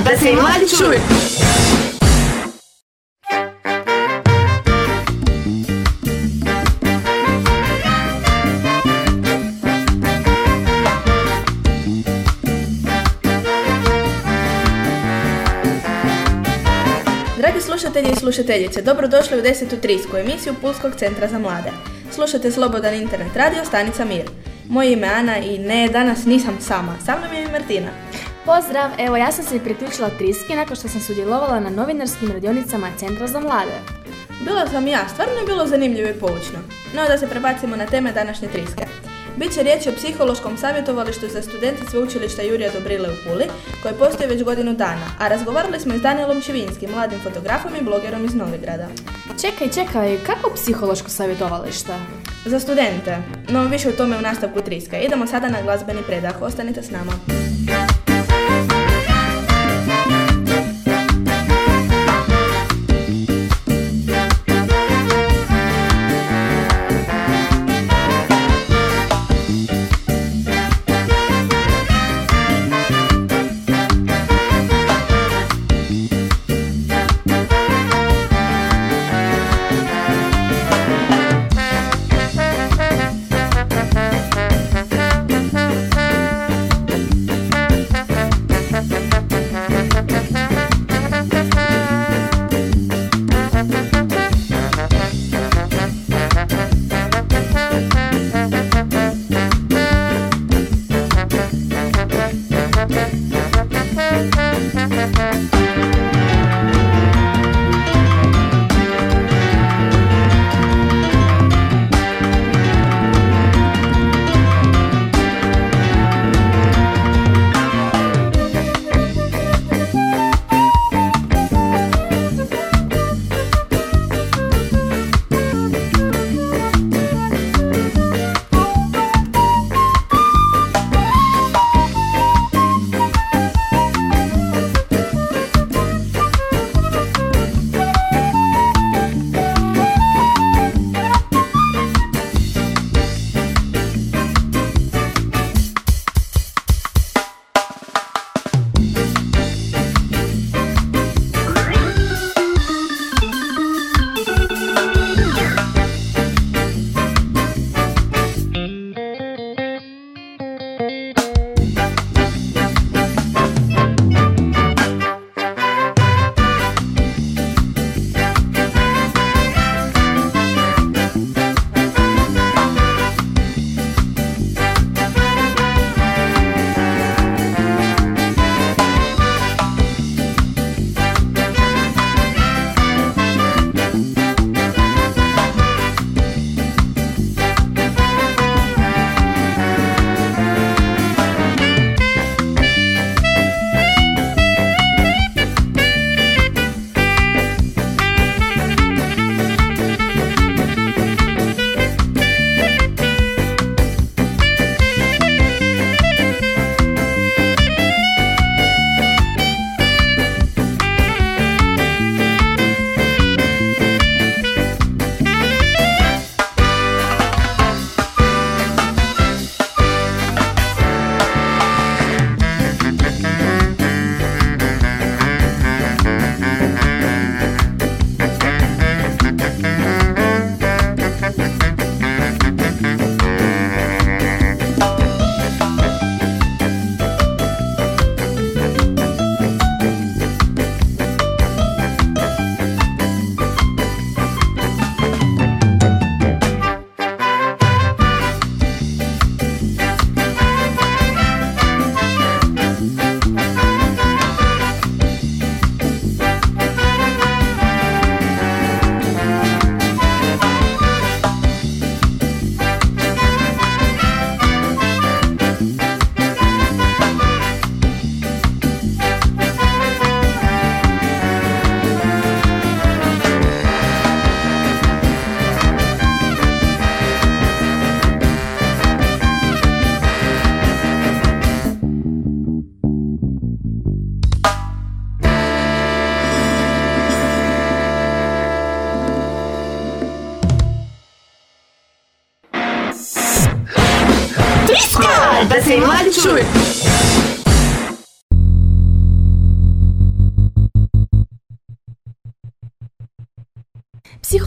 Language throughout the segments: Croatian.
da se i mladi čuju. Dragi slušatelji i slušateljice, dobrodošli u 10. trisku emisiju Pulskog centra za mlade. Slušate Slobodan internet radio Stanica Mir. Moje ime je Ana i ne, danas nisam sama. Sa mnom je i Martina. Pozdrav, evo ja sam se priključila Triski nakon što sam sudjelovala na novinarskim radionicama Centra za mlade. Bila sam ja, stvarno je bilo zanimljivo i poučno. No da se prebacimo na teme današnje triske. Biće riječ o psihološkom savjetovalištu za studente sveučilišta Jurija Dobrile u Puli, koje postoji već godinu dana, a razgovarali smo i s Danielom Čivinskim, mladim fotografom i blogerom iz Novigrada. Čekaj, čekaj, kako psihološko savjetovalište? Za studente, no više o tome u nastavku triska. Idemo sada na glazbeni predah, ostanite s nama.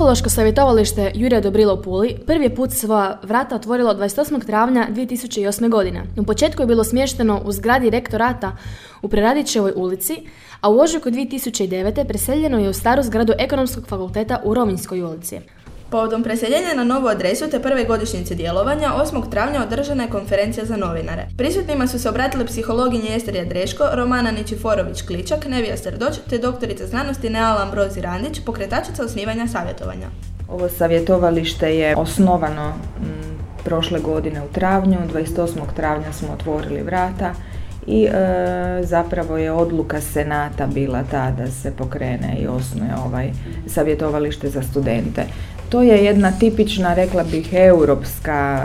Psihološko savjetovalište Jurija Dobrila u Puli prvi put svoja vrata otvorilo 28. travnja 2008. godine. U početku je bilo smješteno u zgradi rektorata u Preradićevoj ulici, a u ožujku 2009. preseljeno je u staru zgradu Ekonomskog fakulteta u Rovinjskoj ulici. Povodom preseljenja na novu adresu te prve godišnjice djelovanja 8. travnja održana je konferencija za novinare. Prisutnima su se obratile psihologinje Esterija Dreško, Romana Ničiforović-Kličak, Nevija Srdoć te doktorica znanosti Neala Ambrozi Randić, pokretačica osnivanja savjetovanja. Ovo savjetovalište je osnovano prošle godine u travnju, 28. travnja smo otvorili vrata i e, zapravo je odluka senata bila ta da se pokrene i osnuje ovaj savjetovalište za studente. To je jedna tipična, rekla bih, europska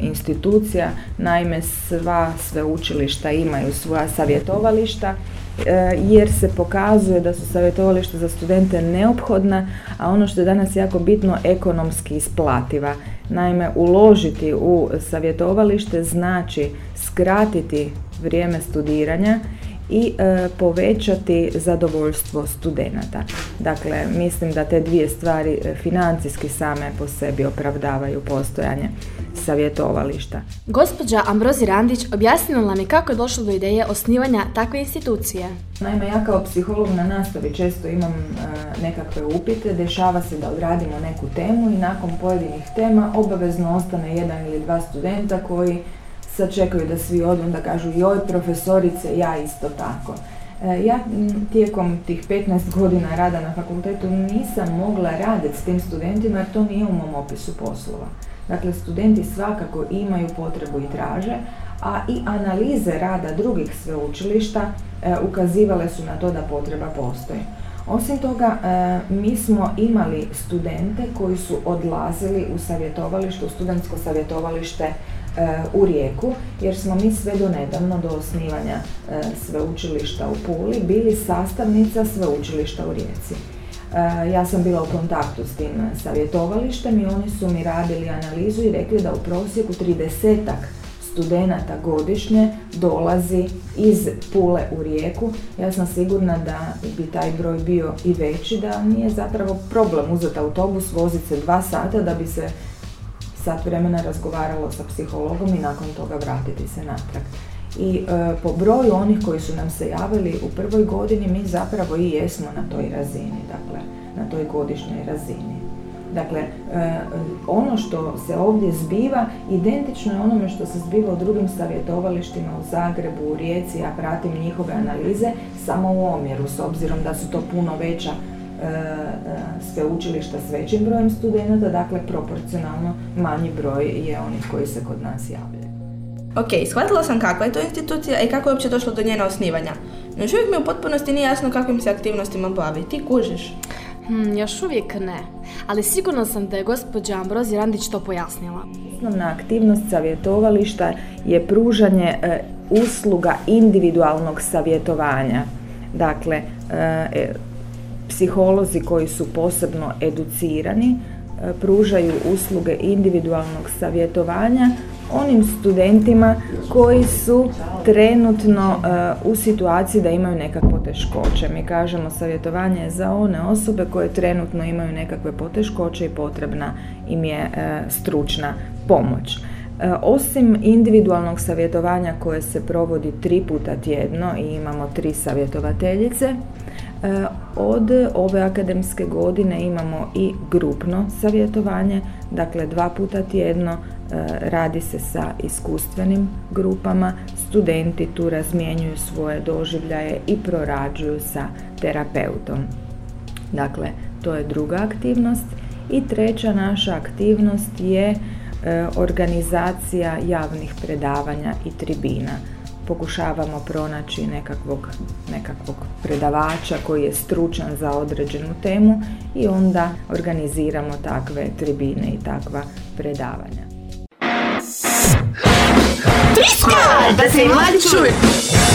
institucija. Naime, sva sveučilišta imaju svoja savjetovališta e, jer se pokazuje da su savjetovališta za studente neophodna, a ono što je danas jako bitno, ekonomski isplativa. Naime, uložiti u savjetovalište znači skratiti vrijeme studiranja i e, povećati zadovoljstvo studenata. Dakle, mislim da te dvije stvari e, financijski same po sebi opravdavaju postojanje savjetovališta. Gospođa Ambrozi Randić objasnila je kako je došlo do ideje osnivanja takve institucije. Naime, ja kao psiholog na nastavi često imam e, nekakve upite, dešava se da odradimo neku temu i nakon pojedinih tema obavezno ostane jedan ili dva studenta koji sad čekaju da svi odu, da kažu joj profesorice, ja isto tako. E, ja tijekom tih 15 godina rada na fakultetu nisam mogla raditi s tim studentima jer to nije u mom opisu poslova. Dakle, studenti svakako imaju potrebu i traže, a i analize rada drugih sveučilišta e, ukazivale su na to da potreba postoji. Osim toga, e, mi smo imali studente koji su odlazili u savjetovalište, u studentsko savjetovalište u Rijeku, jer smo mi sve do nedavno, do osnivanja e, sveučilišta u Puli, bili sastavnica sveučilišta u Rijeci. E, ja sam bila u kontaktu s tim savjetovalištem i oni su mi radili analizu i rekli da u prosjeku 30 studenata godišnje dolazi iz Pule u Rijeku. Ja sam sigurna da bi taj broj bio i veći, da nije zapravo problem uzeti autobus, voziti se dva sata da bi se sat vremena razgovaralo sa psihologom i nakon toga vratiti se natrag. I e, po broju onih koji su nam se javili u prvoj godini mi zapravo i jesmo na toj razini, dakle na toj godišnjoj razini. Dakle, e, ono što se ovdje zbiva identično je onome što se zbiva u drugim savjetovalištima u Zagrebu, u Rijeci, ja pratim njihove analize samo u omjeru, s obzirom da su to puno veća sveučilišta s većim brojem studenata, dakle proporcionalno manji broj je onih koji se kod nas javljaju. Ok, shvatila sam kakva je to institucija i kako je uopće došlo do njena osnivanja. No još uvijek mi u potpunosti nije jasno kakvim se aktivnostima bavi. Ti kužiš? Hmm, još uvijek ne, ali sigurno sam da je gospođa Ambrozi Randić to pojasnila. Osnovna aktivnost savjetovališta je pružanje e, usluga individualnog savjetovanja. Dakle, Psiholozi koji su posebno educirani e, pružaju usluge individualnog savjetovanja onim studentima koji su trenutno e, u situaciji da imaju nekakve poteškoće. Mi kažemo savjetovanje je za one osobe koje trenutno imaju nekakve poteškoće i potrebna im je e, stručna pomoć. Osim individualnog savjetovanja koje se provodi tri puta tjedno i imamo tri savjetovateljice, E, od ove akademske godine imamo i grupno savjetovanje, dakle dva puta tjedno e, radi se sa iskustvenim grupama, studenti tu razmjenjuju svoje doživljaje i prorađuju sa terapeutom. Dakle, to je druga aktivnost. I treća naša aktivnost je e, organizacija javnih predavanja i tribina pokušavamo pronaći nekakvog, nekakvog predavača koji je stručan za određenu temu i onda organiziramo takve tribine i takva predavanja. Da se mladi it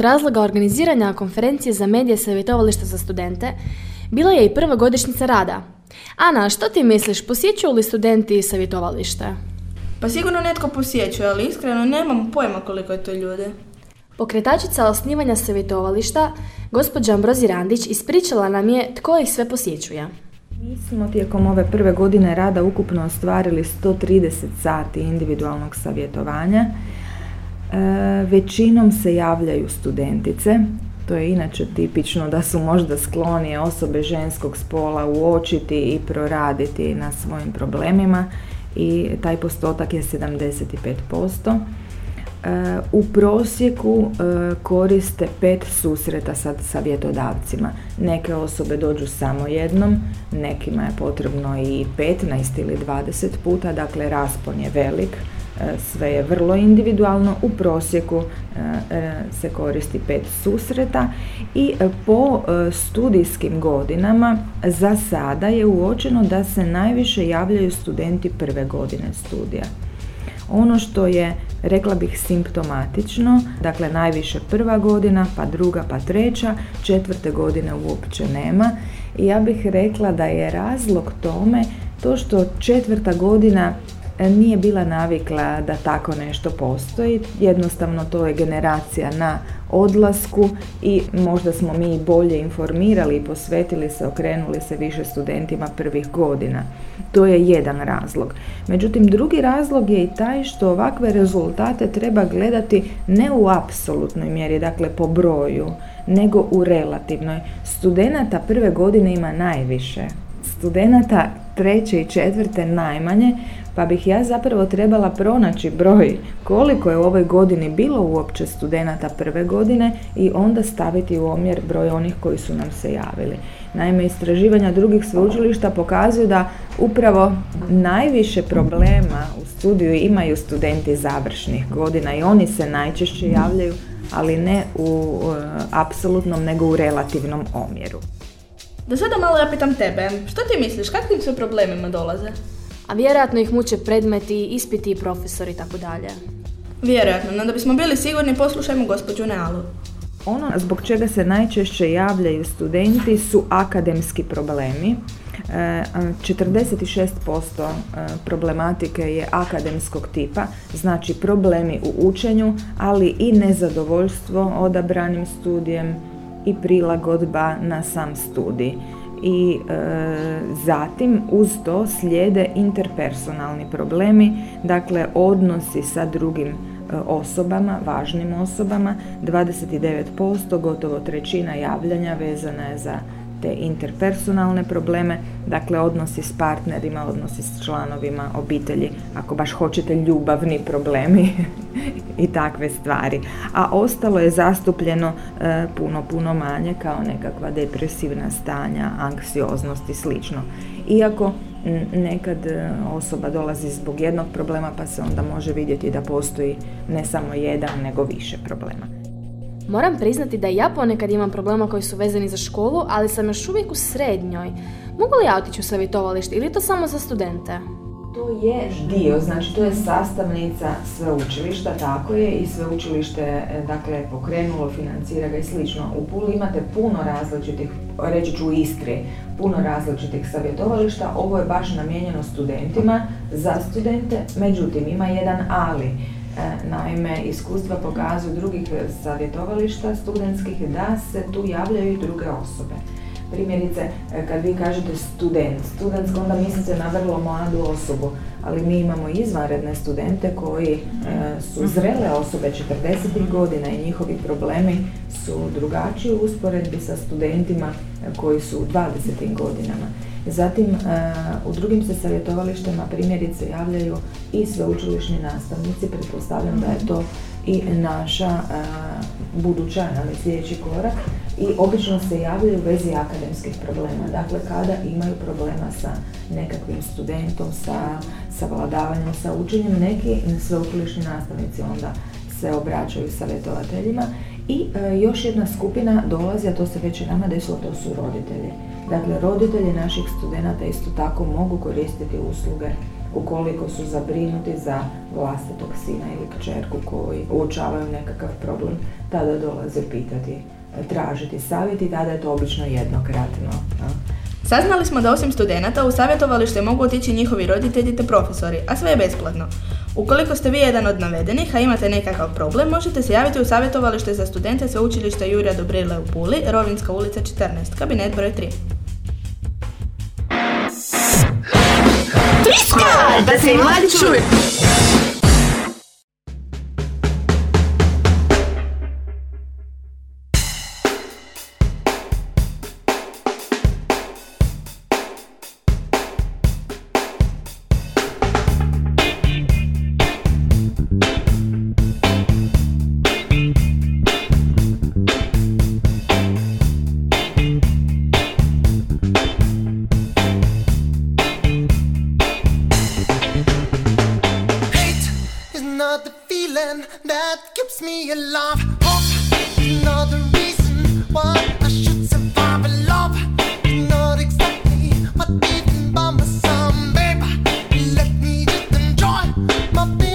od razloga organiziranja konferencije za medije savjetovališta za studente bila je i prva godišnjica rada. Ana, što ti misliš, posjećuju li studenti savjetovalište? Pa sigurno netko posjećuje, ali iskreno nemam pojma koliko je to ljude. Pokretačica osnivanja savjetovališta, gospođa Ambrozi Randić, ispričala nam je tko ih sve posjećuje. Mi smo tijekom ove prve godine rada ukupno ostvarili 130 sati individualnog savjetovanja. E, većinom se javljaju studentice, to je inače tipično da su možda sklonije osobe ženskog spola uočiti i proraditi na svojim problemima i taj postotak je 75%. E, U prosjeku e, koriste pet susreta sa savjetodavcima. Neke osobe dođu samo jednom, nekima je potrebno i 15 ili 20 puta, dakle raspon je velik, sve je vrlo individualno, u prosjeku se koristi pet susreta i po studijskim godinama za sada je uočeno da se najviše javljaju studenti prve godine studija. Ono što je, rekla bih, simptomatično, dakle najviše prva godina, pa druga, pa treća, četvrte godine uopće nema. I ja bih rekla da je razlog tome to što četvrta godina e, nije bila navikla da tako nešto postoji. Jednostavno to je generacija na odlasku i možda smo mi bolje informirali i posvetili se, okrenuli se više studentima prvih godina. To je jedan razlog. Međutim, drugi razlog je i taj što ovakve rezultate treba gledati ne u apsolutnoj mjeri, dakle po broju, nego u relativnoj. Studenata prve godine ima najviše. Studenata treće i četvrte najmanje, pa bih ja zapravo trebala pronaći broj koliko je u ovoj godini bilo uopće studenata prve godine i onda staviti u omjer broj onih koji su nam se javili. Naime, istraživanja drugih sveučilišta pokazuju da upravo najviše problema u studiju imaju studenti završnih godina i oni se najčešće javljaju, ali ne u e, apsolutnom nego u relativnom omjeru. Da sada malo ja pitam tebe, što ti misliš, kakvim se problemima dolaze? A vjerojatno ih muče predmeti, ispiti i profesori i tako dalje. Vjerojatno, no da bismo bili sigurni poslušajmo gospođu Nealu. Ono zbog čega se najčešće javljaju studenti su akademski problemi. E, 46% e, problematike je akademskog tipa, znači problemi u učenju, ali i nezadovoljstvo odabranim studijem i prilagodba na sam studij. I e, zatim uz to slijede interpersonalni problemi, dakle odnosi sa drugim E, osobama, važnim osobama, 29%, gotovo trećina javljanja vezana je za te interpersonalne probleme, dakle odnosi s partnerima, odnosi s članovima obitelji, ako baš hoćete ljubavni problemi i takve stvari. A ostalo je zastupljeno e, puno, puno manje kao nekakva depresivna stanja, anksioznost i slično. Iako nekad e, osoba dolazi zbog jednog problema pa se onda može vidjeti da postoji ne samo jedan nego više problema. Moram priznati da ja ponekad imam problema koji su vezani za školu, ali sam još uvijek u srednjoj. Mogu li ja otići u savjetovalište ili to samo za studente? To je dio, znači to je sastavnica sveučilišta, tako je, i sveučilište e, dakle, pokrenulo, financira ga i slično. U Puli imate puno različitih, reći ću u Istri, puno različitih savjetovališta. Ovo je baš namijenjeno studentima, za studente, međutim ima jedan ali. E, naime, iskustva pokazuju drugih savjetovališta studentskih da se tu javljaju i druge osobe. Primjerice, e, kad vi kažete student, studentsko onda mislite na vrlo mladu osobu, ali mi imamo izvanredne studente koji e, su zrele osobe 40. godina i njihovi problemi su drugačiji u usporedbi sa studentima koji su u 20. godinama. Zatim, u drugim se savjetovalištima primjerice javljaju i sveučilišni nastavnici, pretpostavljam da je to i naša buduća, ali sljedeći korak, i obično se javljaju u vezi akademskih problema. Dakle, kada imaju problema sa nekakvim studentom, sa savladavanjem, sa učenjem, neki sveučilišni nastavnici onda se obraćaju savjetovateljima i e, još jedna skupina dolazi, a to se već i nama desilo, to su roditelji. Dakle, roditelji naših studenata isto tako mogu koristiti usluge ukoliko su zabrinuti za vlastitog sina ili kćerku koji uočavaju nekakav problem, tada dolaze pitati tražiti savjet i tada je to obično jednokratno. Saznali smo da osim studenata u savjetovalište mogu otići njihovi roditelji te profesori, a sve je besplatno. Ukoliko ste vi jedan od navedenih, a imate nekakav problem, možete se javiti u savjetovalište za studente sveučilišta Jurija Dobrile u Puli, Rovinska ulica 14, kabinet broj 3. Triska! Da se i mladi! my feet.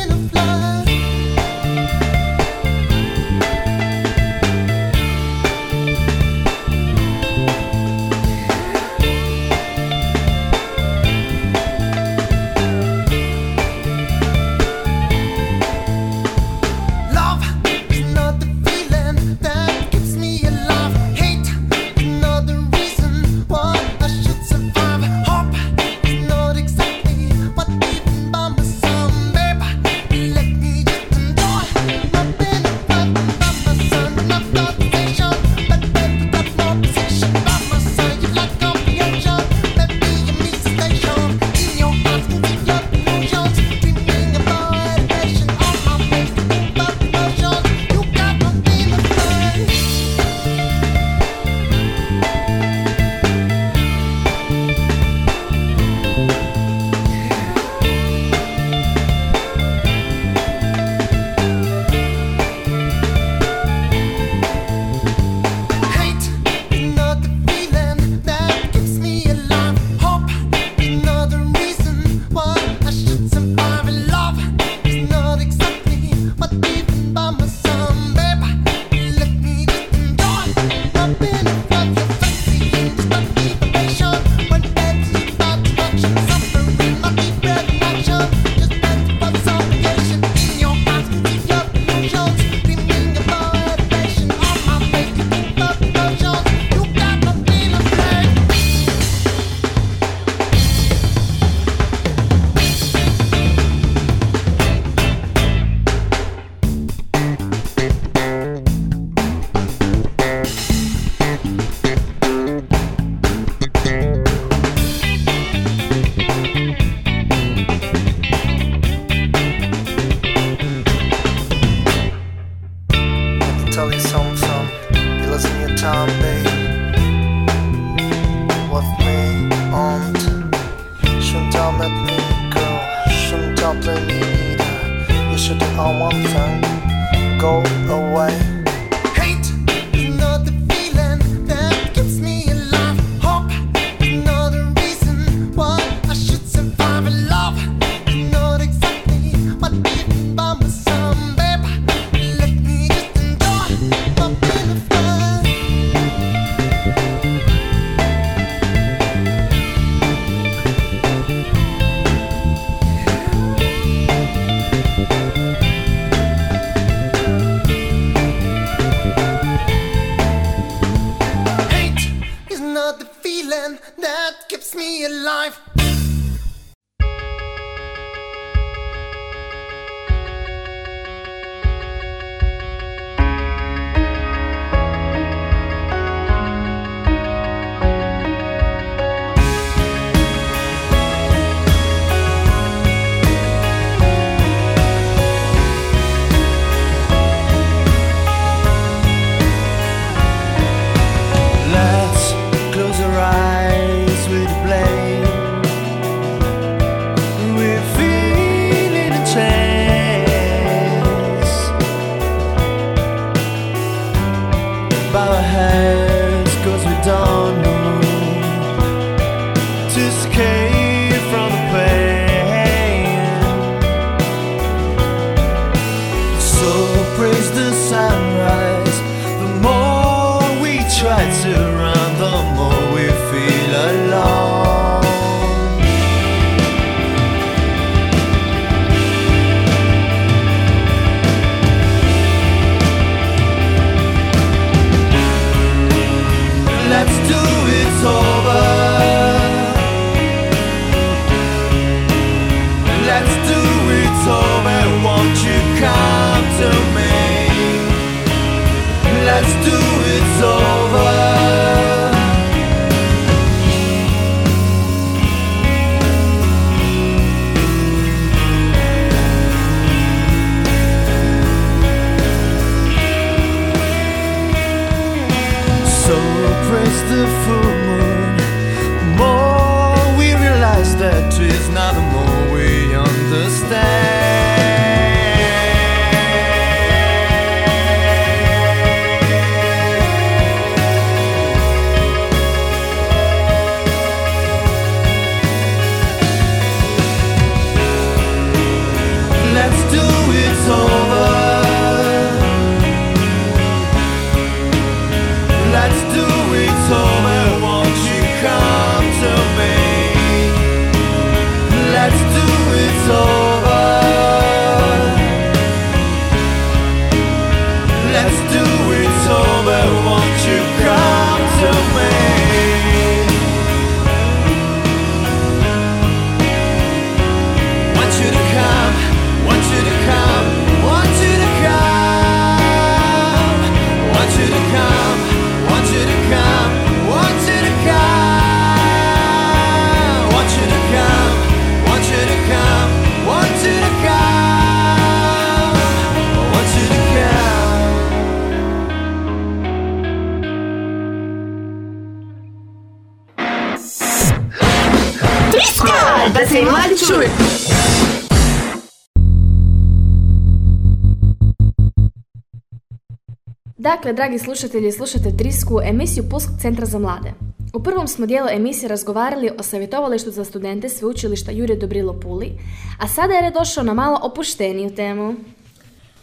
Dakle, dragi slušatelji, slušate Trisku, emisiju Pulskog centra za mlade. U prvom smo dijelu emisije razgovarali o savjetovalištu za studente sveučilišta Jurje Dobrilo Puli, a sada je došao na malo opušteniju temu.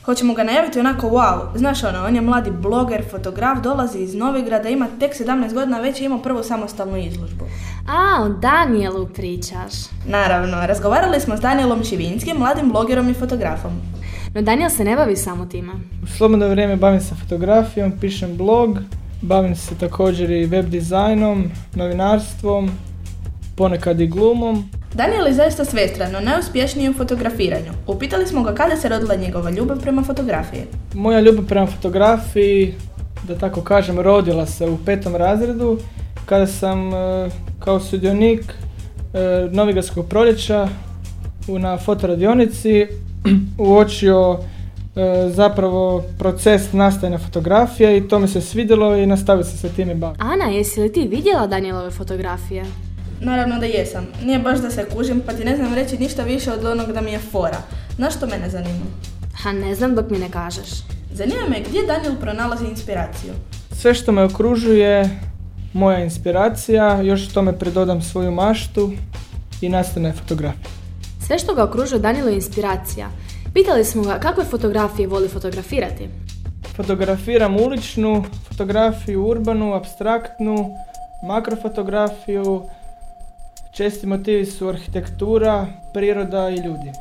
Hoćemo ga najaviti onako wow. Znaš ono, on je mladi bloger, fotograf, dolazi iz Novigrada, ima tek 17 godina, već je imao prvu samostalnu izložbu. A, o Danielu pričaš. Naravno, razgovarali smo s Danielom Čivinskim, mladim blogerom i fotografom. No Daniel se ne bavi samo time. U slobodno vrijeme bavim se fotografijom, pišem blog, bavim se također i web dizajnom, novinarstvom, ponekad i glumom. Daniel je zaista svestran, no najuspješniji u fotografiranju. Upitali smo ga kada se rodila njegova ljubav prema fotografiji. Moja ljubav prema fotografiji, da tako kažem, rodila se u petom razredu kada sam e, kao sudionik e, Novigradskog proljeća u- na fotoradionici uočio e, zapravo proces nastajanja fotografije i to mi se svidjelo i nastavio sam se time baviti. Ana, jesi li ti vidjela Danielove fotografije? Naravno da jesam. Nije baš da se kužim, pa ti ne znam reći ništa više od onog da mi je fora. Znaš što mene zanima? Ha, ne znam dok mi ne kažeš. Zanima me gdje Daniel pronalazi inspiraciju. Sve što me okružuje, moja inspiracija, još tome pridodam svoju maštu i nastane fotografija. Sve što ga okružuje Danielu je inspiracija. Pitali smo ga kakve fotografije voli fotografirati. Fotografiram uličnu, fotografiju urbanu, abstraktnu, makrofotografiju, česti motivi su arhitektura, priroda i ljudi.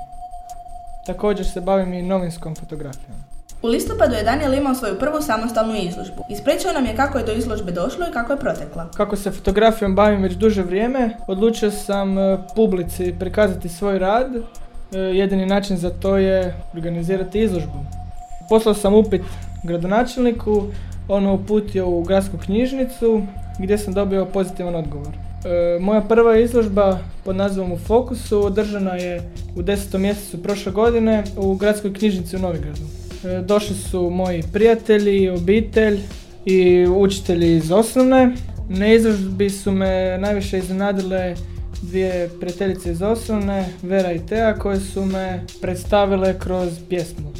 Također se bavim i novinskom fotografijom. U listopadu je Daniel imao svoju prvu samostalnu izložbu. Ispričao nam je kako je do izložbe došlo i kako je protekla. Kako se fotografijom bavim već duže vrijeme, odlučio sam e, publici prikazati svoj rad. E, Jedini način za to je organizirati izložbu. Poslao sam upit gradonačelniku, on uputio u gradsku knjižnicu gdje sam dobio pozitivan odgovor. E, moja prva izložba pod nazivom U fokusu održana je u 10. mjesecu prošle godine u gradskoj knjižnici u Novigradu. E, Došli su moji prijatelji, obitelj i učitelji iz osnovne. Na izložbi su me najviše iznenadile dvije prijateljice iz osnovne, Vera i Tea, koje su me predstavile kroz pjesmu.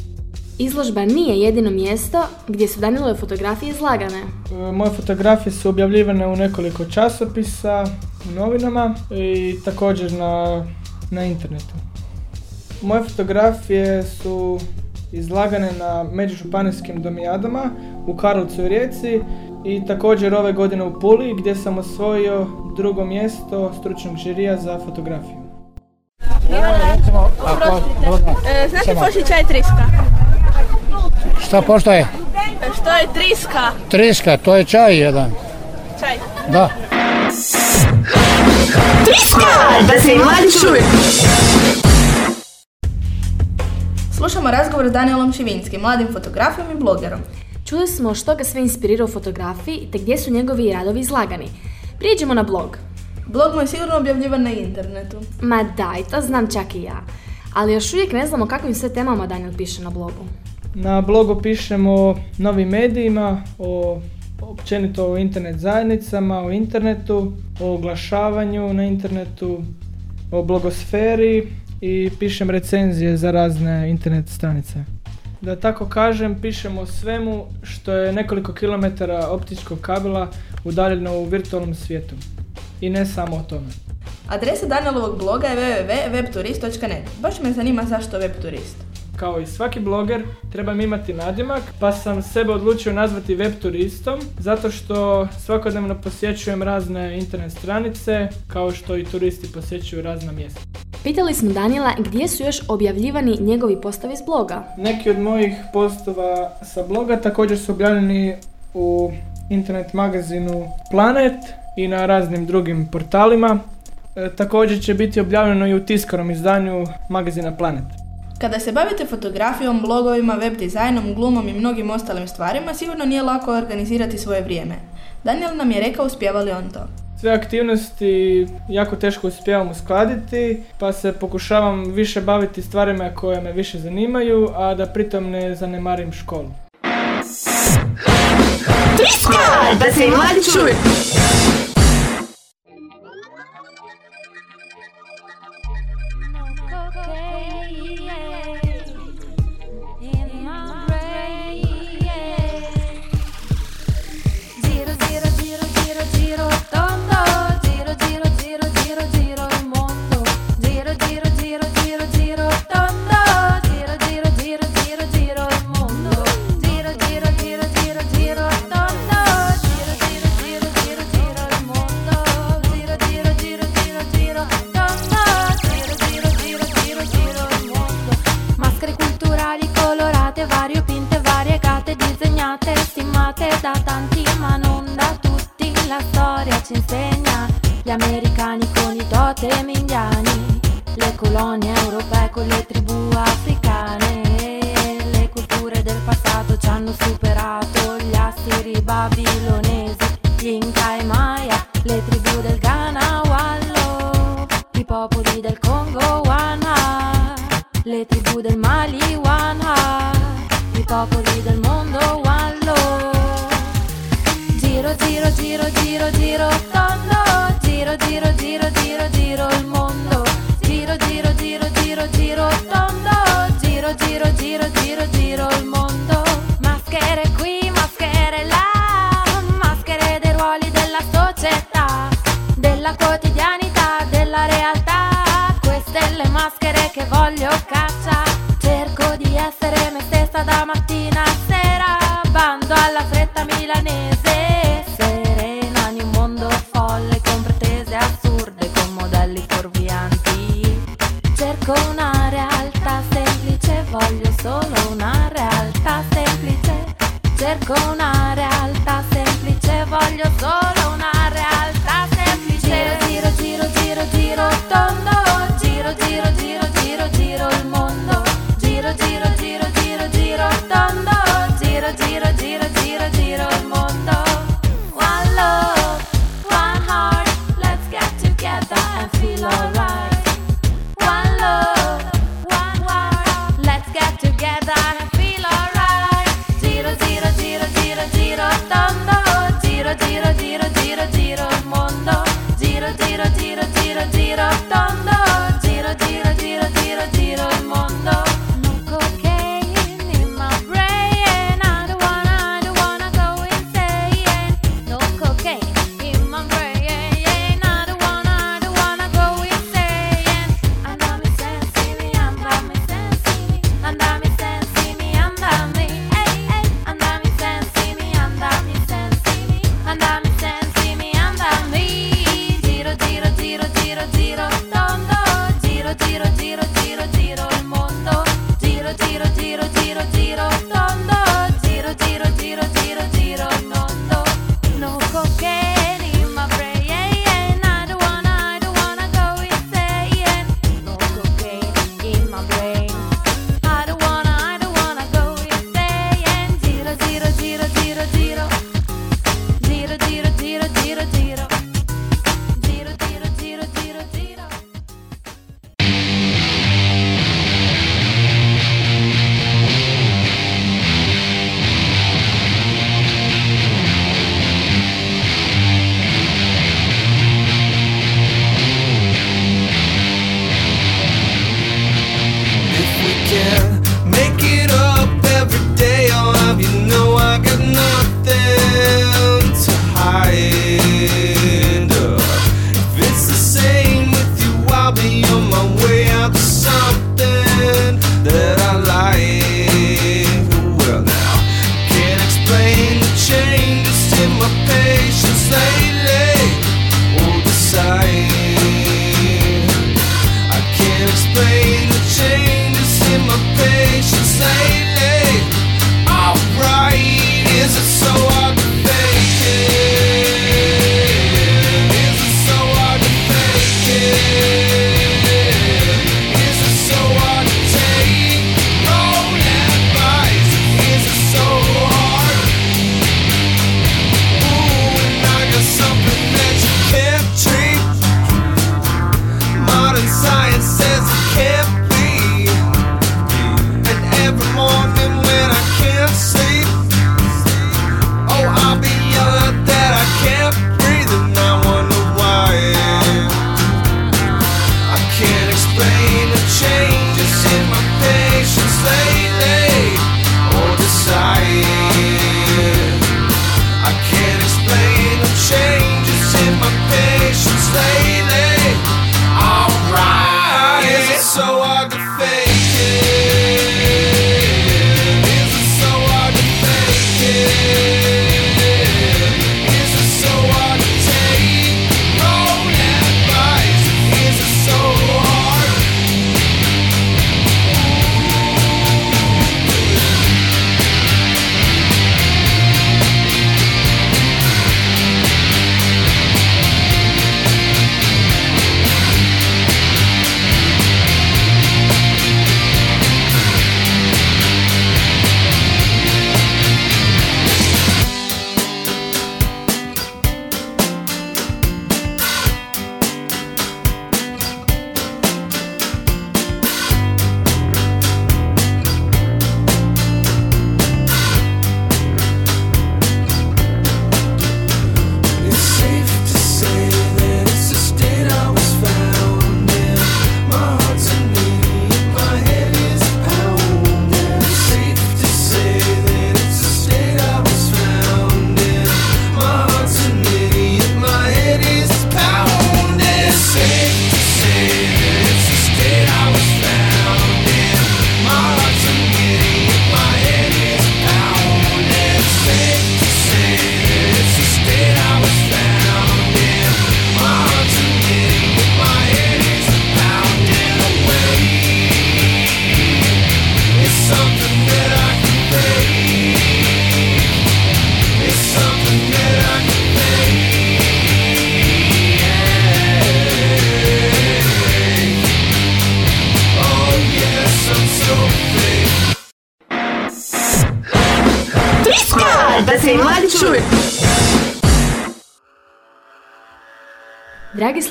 Izložba nije jedino mjesto gdje su Danielove fotografije izlagane. E, Moje fotografije su objavljivane u nekoliko časopisa, u novinama i također na, na internetu. Moje fotografije su izlagane na međužupanijskim domijadama u Karlovcu i Rijeci i također ove godine u Puli gdje sam osvojio drugo mjesto stručnog žirija za fotografiju. E, znači pošli čaj triska. Šta poštaje? Što je triska? Triska, to je čaj jedan. Čaj. Da. Da se i mladi čuju. Slušamo razgovor s Danielom Čivinskim, mladim fotografom i blogerom. Čuli smo što ga sve inspirira u fotografiji te gdje su njegovi radovi izlagani. Prijeđemo na blog. Blog mu je sigurno objavljivan na internetu. Ma daj, to znam čak i ja. Ali još uvijek ne znamo kakvim sve temama Daniel piše na blogu. Na blogu pišemo o novim medijima, o općenito o internet zajednicama, o internetu, o oglašavanju na internetu, o blogosferi i pišem recenzije za razne internet stranice. Da tako kažem, pišemo o svemu što je nekoliko kilometara optičkog kabela udaljeno u virtualnom svijetu. I ne samo o tome. Adresa Danielovog bloga je www.webturist.net. Baš me zanima zašto webturist. Kao i svaki bloger, trebam imati nadimak, pa sam sebe odlučio nazvati web turistom, zato što svakodnevno posjećujem razne internet stranice, kao što i turisti posjećuju razna mjesta. Pitali smo Daniela gdje su još objavljivani njegovi postovi s bloga. Neki od mojih postova sa bloga također su objavljeni u internet magazinu Planet i na raznim drugim portalima. E, također će biti objavljeno i u tiskanom izdanju magazina Planet. Kada se bavite fotografijom, blogovima, web dizajnom, glumom i mnogim ostalim stvarima, sigurno nije lako organizirati svoje vrijeme. Daniel nam je rekao uspijeva li on to. Sve aktivnosti jako teško uspijevam uskladiti, pa se pokušavam više baviti stvarima koje me više zanimaju, a da pritom ne zanemarim školu. Da se i mladi čuju.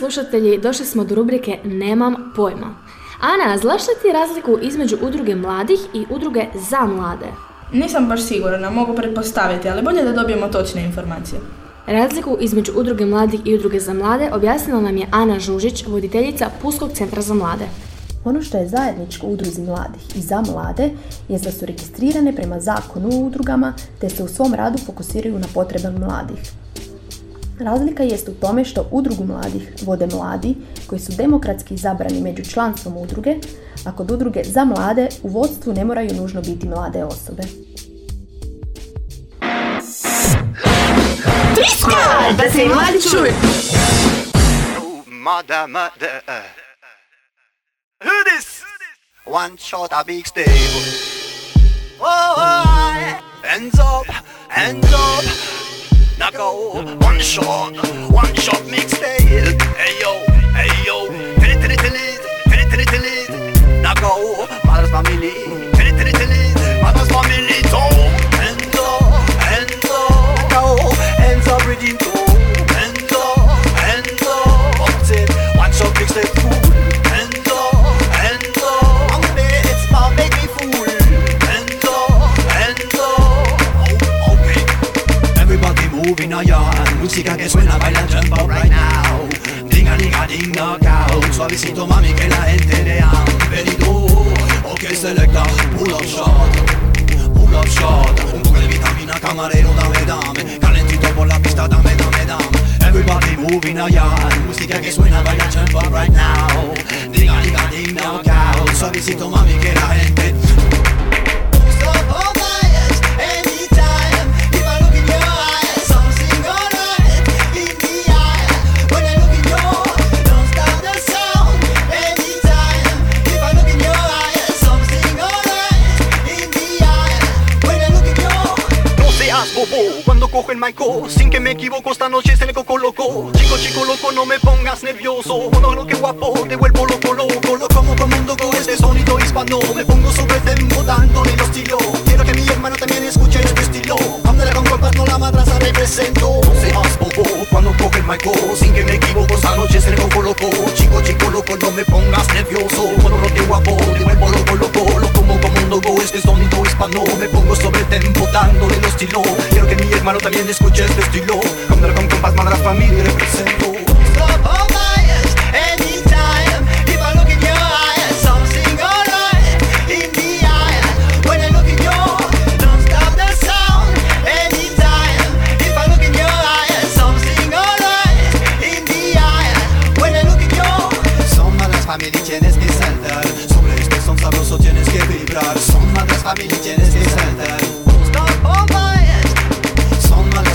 Slušatelji, došli smo do rubrike Nemam pojma. Ana, znaš li ti razliku između udruge mladih i udruge za mlade? Nisam baš sigurna, mogu pretpostaviti, ali bolje da dobijemo točne informacije. Razliku između udruge mladih i udruge za mlade objasnila nam je Ana Žužić, voditeljica Pulskog centra za mlade. Ono što je zajedničko u udruzi mladih i za mlade je da su registrirane prema zakonu o udrugama te se u svom radu fokusiraju na potrebe mladih. Razlika jest u tome što udrugu mladih vode mladi koji su demokratski izabrani među članstvom udruge, a kod udruge za mlade u vodstvu ne moraju nužno biti mlade osobe. Friska, da se i mladi. Who this? One shot, a big stable. Oh, oh, hands up, hands up. that go One shot, one shot mixtape Hey yo, hey yo Tini it, tini, it, tini. It. That go, mother's family. Tini tini it, mother's family. Música que suena, baila jump right now. Dinga, dinga, dinga, cow. Suavecito, mami, que la gente le han pedido. Ok, selecta, pull up shot. Pull up shot. Un poco de vitamina, camarero, dame, dame. Calentito por la pista, dame, dame, dame. Everybody moving now, música que suena, baila jump right now. Dinga, dinga, dinga, cow. Suavecito, mami, que la gente Seas bobo. Cuando cojo el maico Sin que me equivoco, esta noche se le coco loco. Chico, chico loco, no me pongas nervioso. No, no, que guapo, te vuelvo loco, loco Lo como con mundo con este sonido hispano. Me pongo sobre tempo, dándole el estilo Quiero que mi hermano también escuche este estilo. Ándale con compas, no la madraza represento. No seas bobo. Cuando cojo el maico Sin que me equivoco, esta noche se le coco loco. Chico, chico loco, no me pongas nervioso. No, no, que guapo, te vuelvo loco, loco. Lo como con mundo con este sonido hispano. Me pongo sobre tempo, dándole el estilo Quiero que mi hermano también escuche este estilo. Como con compas, madre familia represento Stop all bias, anytime If I look in your eyes, something alright In the eye, when I look in your Don't stop the sound, anytime If I look in your eyes, something alright In the eye, when I look in your Son malas familia y tienes que saltar. Sobre este son sabroso tienes que vibrar. Son malas familia y tienes que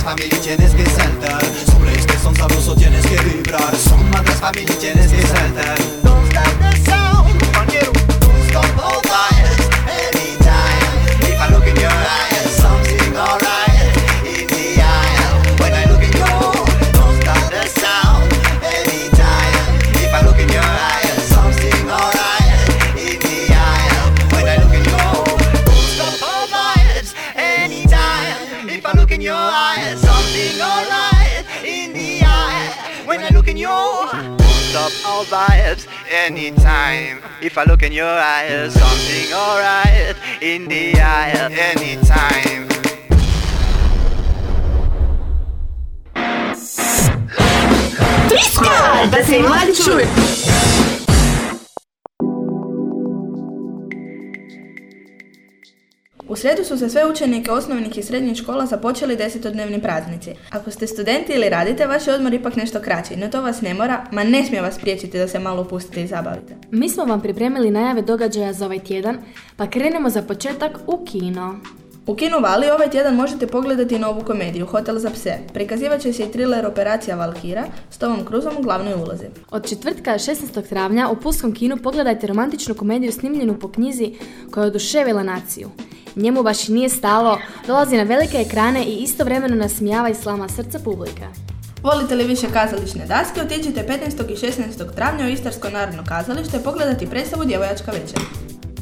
familias, tienes que saltar. Sobre este son sabroso, tienes que vibrar. Son malas familias, tienes que saltar. Don't stop the sound Compañero, don't stop all bias Anytime. If I look in your eyes Something alright anytime. If I look in your eyes, something alright. In the eye anytime. Friska, da se i U srijedu su se sve učenike osnovnih i srednjih škola započeli desetodnevni praznici. Ako ste studenti ili radite, vaš je odmor ipak nešto kraći, no to vas ne mora, ma ne smije vas priječiti da se malo opustite i zabavite. Mi smo vam pripremili najave događaja za ovaj tjedan, pa krenemo za početak u kino. U Kinu Vali ovaj tjedan možete pogledati novu komediju Hotel za pse. Prikazivat će se i thriller Operacija Valkira s Tomom Cruzom u glavnoj ulozi. Od četvrtka 16. travnja u Pulskom kinu pogledajte romantičnu komediju snimljenu po knjizi koja je oduševila naciju. Njemu baš i nije stalo, dolazi na velike ekrane i istovremeno nasmijava i slama srca publika. Volite li više kazališne daske, otiđite 15. i 16. travnja u Istarsko narodno kazalište pogledati predstavu Djevojačka večer.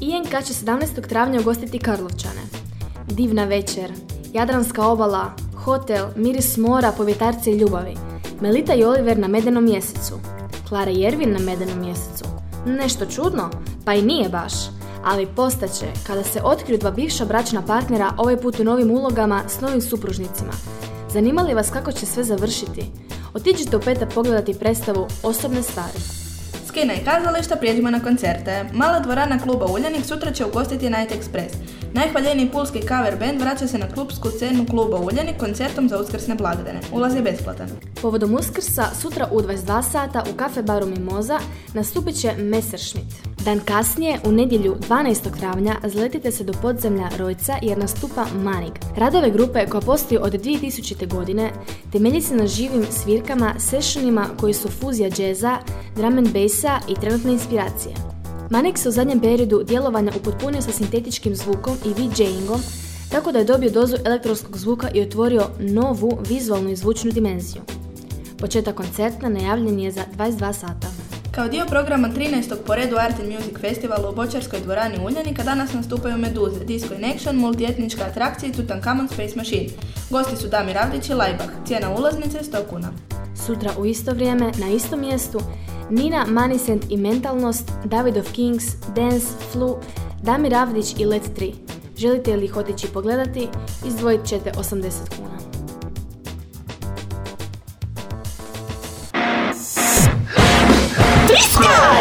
INK će 17. travnja ugostiti Karlovčane. Divna večer. Jadranska obala, hotel, miris mora, povjetarce i ljubavi. Melita i Oliver na medenom mjesecu. Klara Jervin na medenom mjesecu. Nešto čudno? Pa i nije baš. Ali postaće kada se otkriju dva bivša bračna partnera ovaj put u novim ulogama s novim supružnicima. Zanima li vas kako će sve završiti? Otiđite u petak pogledati predstavu Osobne stvari. S kina i kazališta prijeđimo na koncerte. Mala dvorana kluba Uljanik sutra će ugostiti Night Express. Najhvaljeniji pulski cover band vraća se na klubsku scenu kluba Uljanik koncertom za uskrsne blagdane. Ulaz je besplatan. Povodom Uskrsa, sutra u 22 sata u kafe baru Mimoza nastupit će Messerschmitt. Dan kasnije, u nedjelju 12. travnja, zletite se do podzemlja Rojca jer nastupa Manig. Radove grupe koja postoji od 2000. godine temelji se na živim svirkama, sessionima koji su fuzija džeza, drum and bassa i trenutne inspiracije. Manik se u zadnjem periodu djelovanja upotpunio sa sintetičkim zvukom i VJingom, tako da je dobio dozu elektronskog zvuka i otvorio novu vizualnu i zvučnu dimenziju. Početak koncerta najavljen je za 22 sata. Kao dio programa 13. po redu Art and Music Festivala u Bočarskoj dvorani Uljanika danas nastupaju Meduze, Disco in Action, multietnička atrakcija i Tutankhamon Space Machine. Gosti su Damir Avdić i Lajbak. Cijena ulaznice 100 kuna. Sutra u isto vrijeme, na istom mjestu, Nina Manisent i Mentalnost, David of Kings, Dance, Flu, Damir Avdić i Let 3. Želite li ih otići pogledati, izdvojit ćete 80 kuna.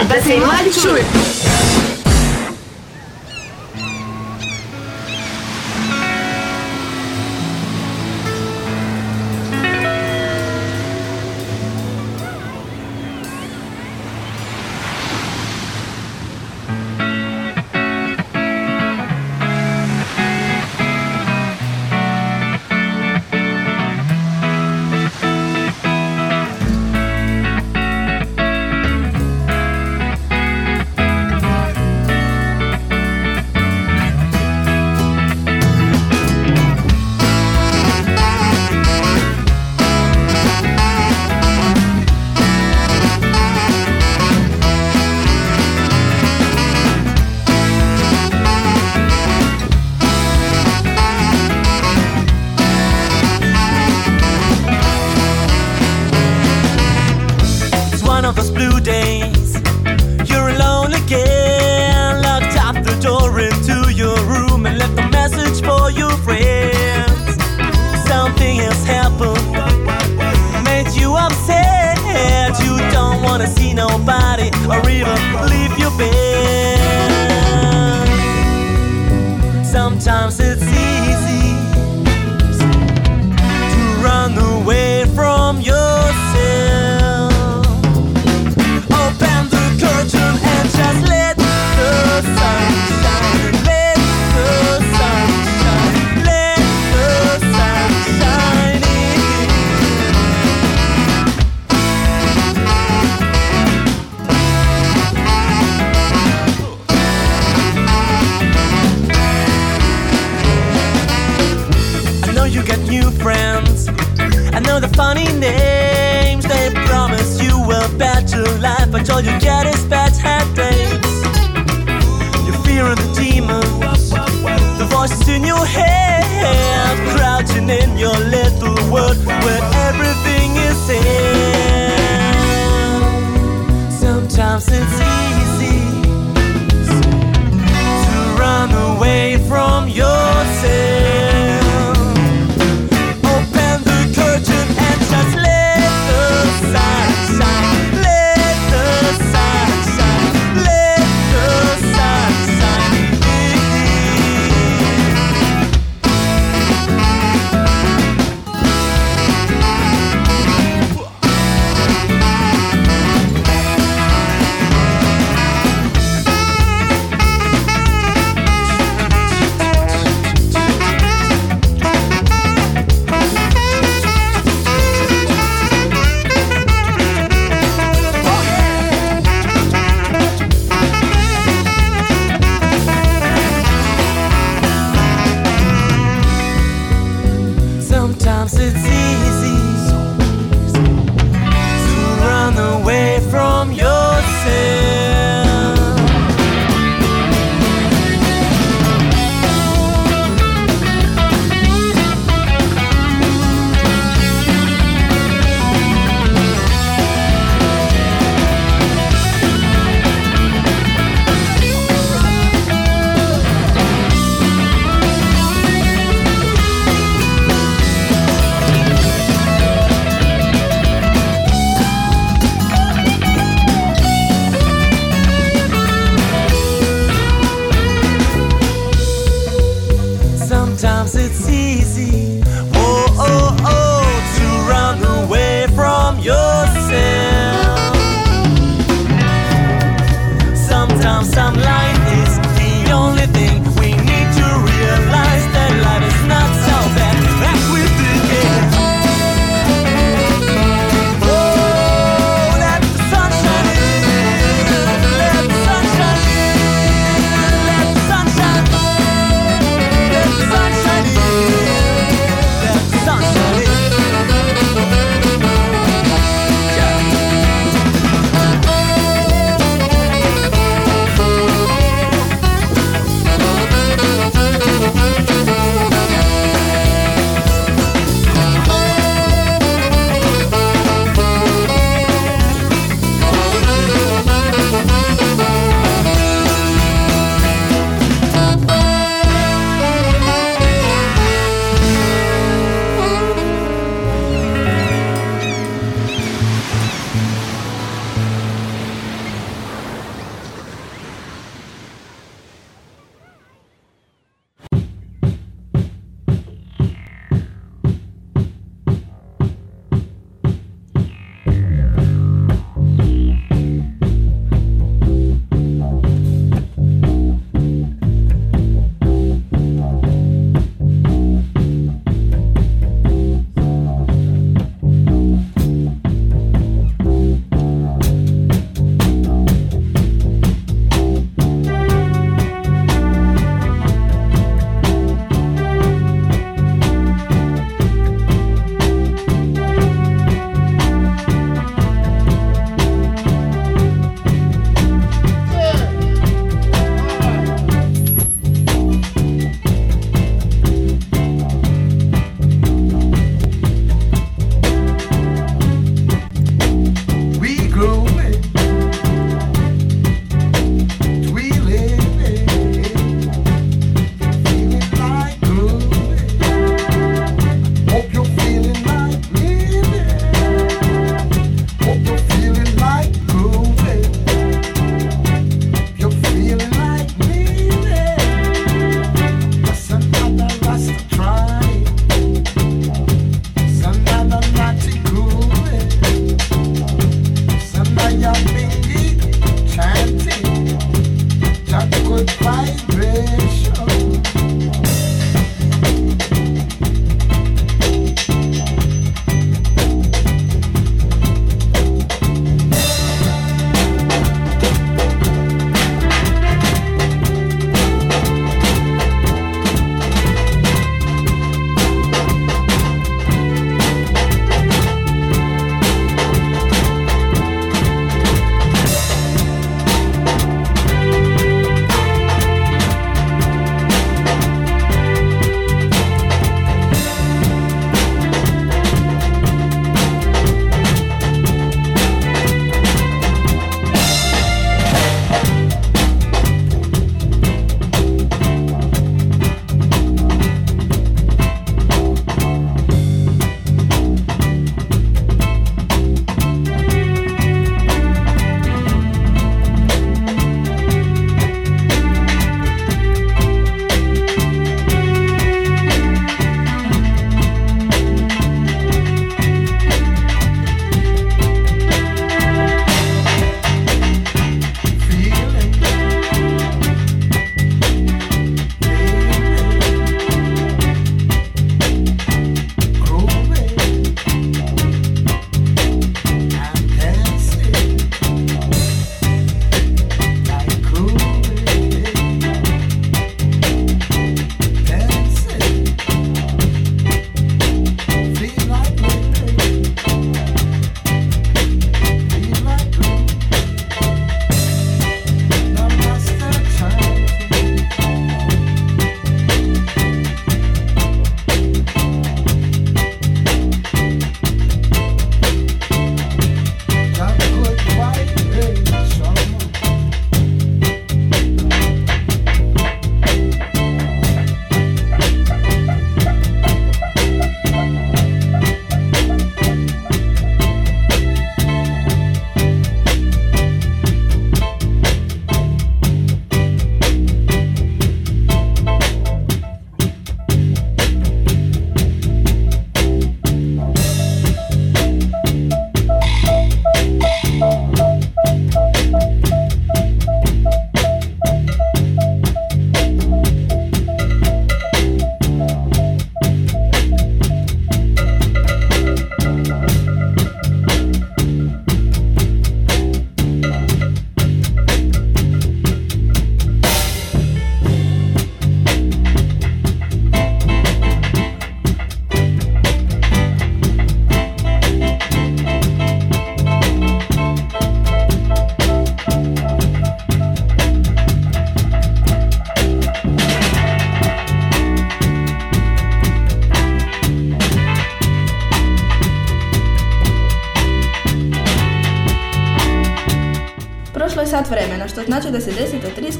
Da se mladi. horas e não para. All you get is bad headaches. You're fearing the demon, the voices in your head, crouching in your little world where everything is said. Sometimes it's easy to run away from yourself.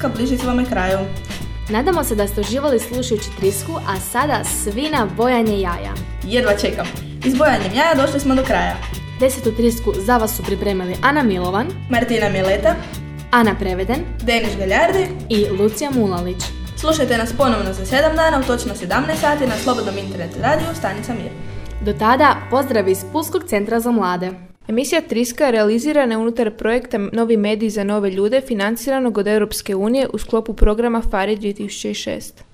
Triska bliži svome kraju. Nadamo se da ste uživali slušajući Trisku, a sada svi na bojanje jaja. Jedva čekam. Izbojanjem jaja došli smo do kraja. Desetu Trisku za vas su pripremili Ana Milovan, Martina Mileta, Ana Preveden Denis Galjardi. i Lucija Mulalić. Slušajte nas ponovno za 7 dana u točno 17 sati na slobodnom internet radiju Stanica Mir. Do tada, pozdrav iz Pulskog centra za mlade. Emisija Triska realizirana je unutar projekta Novi mediji za nove ljude financiranog od Europske unije u sklopu programa FARI 2006.